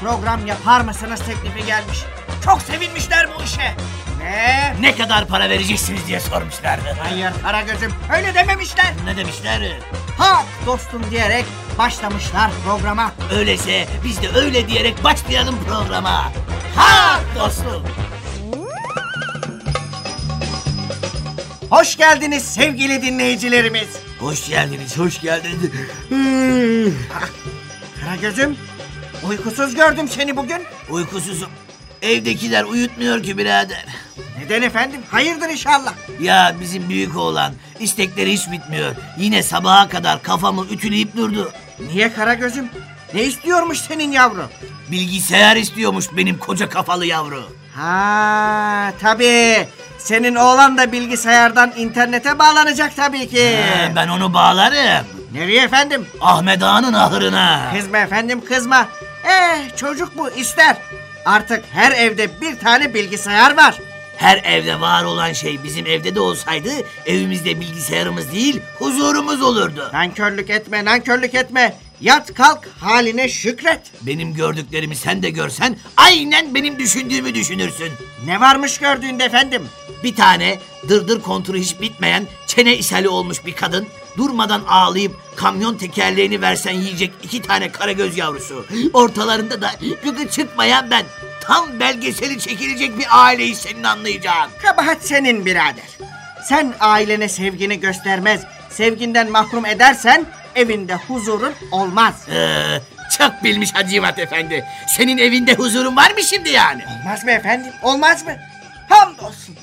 program yapar mısınız teklifi gelmiş. Çok sevinmişler bu işe. Ve Ne kadar para vereceksiniz diye sormuşlardı. hayır Karagöz'üm öyle dememişler. Ne demişler? Ha dostum diyerek başlamışlar programa. Öyleyse biz de öyle diyerek başlayalım programa. Ha dostum. Hoş geldiniz sevgili dinleyicilerimiz. Hoş geldiniz, hoş geldiniz. Karagöz'üm uykusuz gördüm seni bugün. Uykusuzum. Evdekiler uyutmuyor ki birader. Neden efendim? Hayırdır inşallah. Ya bizim büyük oğlan istekleri hiç bitmiyor. Yine sabaha kadar kafamı ütüleyip durdu. Niye Karagöz'üm? Ne istiyormuş senin yavru? Bilgisayar istiyormuş benim koca kafalı yavru. Ha tabii. Senin oğlan da bilgisayardan internete bağlanacak tabii ki. Ee, ben onu bağlarım. Nereye efendim? Ahmet Ağa'nın ahırına. Kızma efendim kızma. Eh çocuk bu ister. Artık her evde bir tane bilgisayar var. Her evde var olan şey bizim evde de olsaydı evimizde bilgisayarımız değil huzurumuz olurdu. Nankörlük etme nankörlük etme. Yat kalk haline şükret. Benim gördüklerimi sen de görsen aynen benim düşündüğümü düşünürsün. Ne varmış gördüğünde efendim? Bir tane dırdır konturu hiç bitmeyen çene ishali olmuş bir kadın durmadan ağlayıp kamyon tekerleğini versen yiyecek iki tane karagöz yavrusu. Ortalarında da gıgı çıkmayan ben. Tam belgeseli çekilecek bir aileyi senin anlayacağın. Kabahat senin birader. Sen ailene sevgini göstermez, sevginden mahrum edersen evinde huzurun olmaz. Ee, çok bilmiş Hacivat Efendi. Senin evinde huzurun var mı şimdi yani? Olmaz mı efendim? Olmaz mı? Hamdolsun.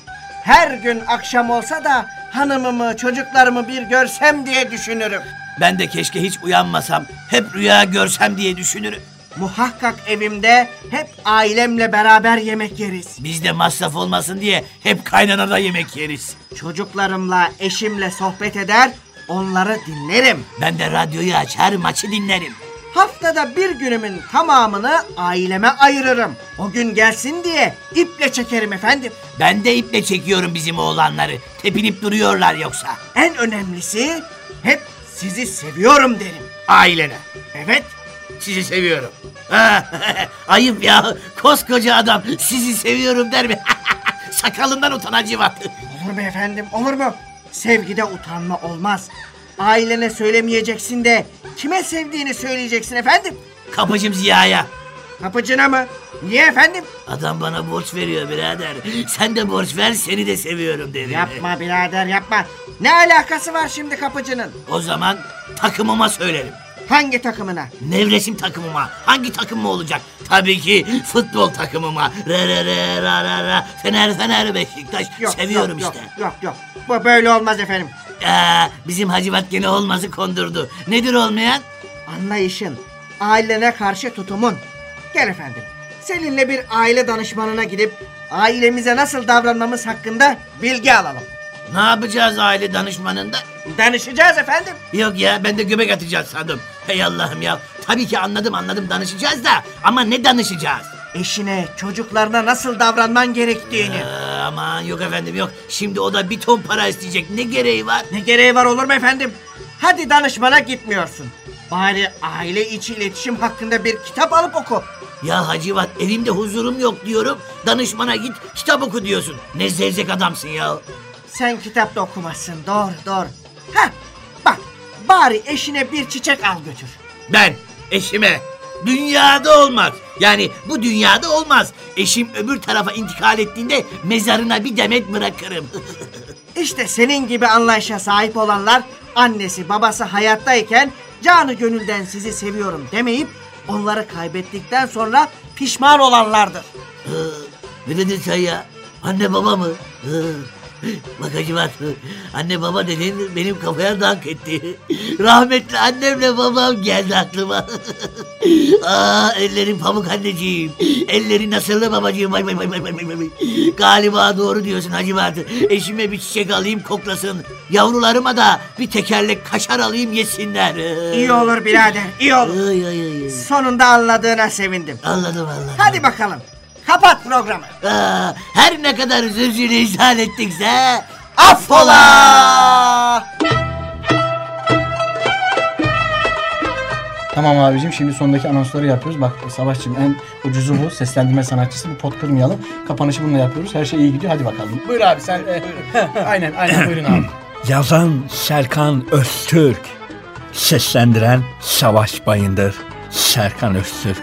Her gün akşam olsa da hanımımı, çocuklarımı bir görsem diye düşünürüm. Ben de keşke hiç uyanmasam, hep rüya görsem diye düşünürüm. Muhakkak evimde hep ailemle beraber yemek yeriz. Bizde masraf olmasın diye hep kaynanada yemek yeriz. Çocuklarımla, eşimle sohbet eder, onları dinlerim. Ben de radyoyu açar, maçı dinlerim. Haftada bir günümün tamamını aileme ayırırım. O gün gelsin diye iple çekerim efendim. Ben de iple çekiyorum bizim oğlanları. Tepinip duruyorlar yoksa. En önemlisi hep sizi seviyorum derim. Ailene. Evet, Sizi seviyorum. Ayıp ya. Koskoca adam sizi seviyorum der mi? Sakalından utan Hacivat. olur mu efendim, olur mu? Sevgide utanma olmaz. Ailene söylemeyeceksin de kime sevdiğini söyleyeceksin efendim. Kapıcım Ziya'ya. Kapıcına mı? Niye efendim? Adam bana borç veriyor birader. Sen de borç ver seni de seviyorum derim. Yapma birader yapma. Ne alakası var şimdi kapıcının? O zaman takımıma söylerim. Hangi takımına? Nevresim takımıma. Hangi takım mı olacak? Tabii ki futbol takımıma. Re re re ra ra ra. Fener Fener Beşiktaş. Seviyorum yok, işte. Yok yok yok. Bu böyle olmaz efendim. Aa, bizim Hacivat gene olmazı kondurdu. Nedir olmayan? Anlayışın, ailene karşı tutumun. Gel efendim. Seninle bir aile danışmanına gidip ailemize nasıl davranmamız hakkında bilgi alalım. Ne yapacağız aile danışmanında? Danışacağız efendim. Yok ya ben de göbek atacağız sandım. Hey Allah'ım ya. Tabii ki anladım anladım danışacağız da. Ama ne danışacağız? Eşine, çocuklarına nasıl davranman gerektiğini. Aa, aman yok efendim yok. Şimdi o da bir ton para isteyecek. Ne gereği var? Ne gereği var olur mu efendim? Hadi danışmana gitmiyorsun. Bari aile içi iletişim hakkında bir kitap alıp oku. Ya Hacivat evimde huzurum yok diyorum. Danışmana git kitap oku diyorsun. Ne zevzek adamsın ya. Sen kitapta okumazsın doğru doğru. Ha bak bari eşine bir çiçek al götür. Ben eşime dünyada olmaz. Yani bu dünyada olmaz. Eşim öbür tarafa intikal ettiğinde mezarına bir demet bırakırım. İşte senin gibi anlayışa sahip olanlar annesi babası hayattayken canı gönülden sizi seviyorum demeyip onları kaybettikten sonra pişman olanlardır. Ee, ne dedin sen ya? Anne baba mı? Ee, Bak Hacivat, anne baba dedin benim kafaya dank etti. Rahmetli annemle babam geldi aklıma. Aa, ellerin pamuk anneciğim. Ellerin nasıldı babacığım? Vay vay vay vay vay vay. Galiba doğru diyorsun Hacivat. Eşime bir çiçek alayım koklasın. Yavrularıma da bir tekerlek kaşar alayım yesinler. İyi olur birader, iyi olur. Ay, ay, ay. Sonunda anladığına sevindim. Anladım anladım. Hadi bakalım. Kapat programı. Aa, her ne kadar sözünü ihsan ettikse Affola! Tamam abicim şimdi sondaki anonsları yapıyoruz. Bak Savaşçım en ucuzu bu. Seslendirme sanatçısı. Bir pot kırmayalım. Kapanışı bununla yapıyoruz. Her şey iyi gidiyor. Hadi bakalım. Buyur abi sen. e, aynen aynen buyurun abi. Yazan Serkan Öztürk. Seslendiren Savaş Bayındır. Serkan Öztürk.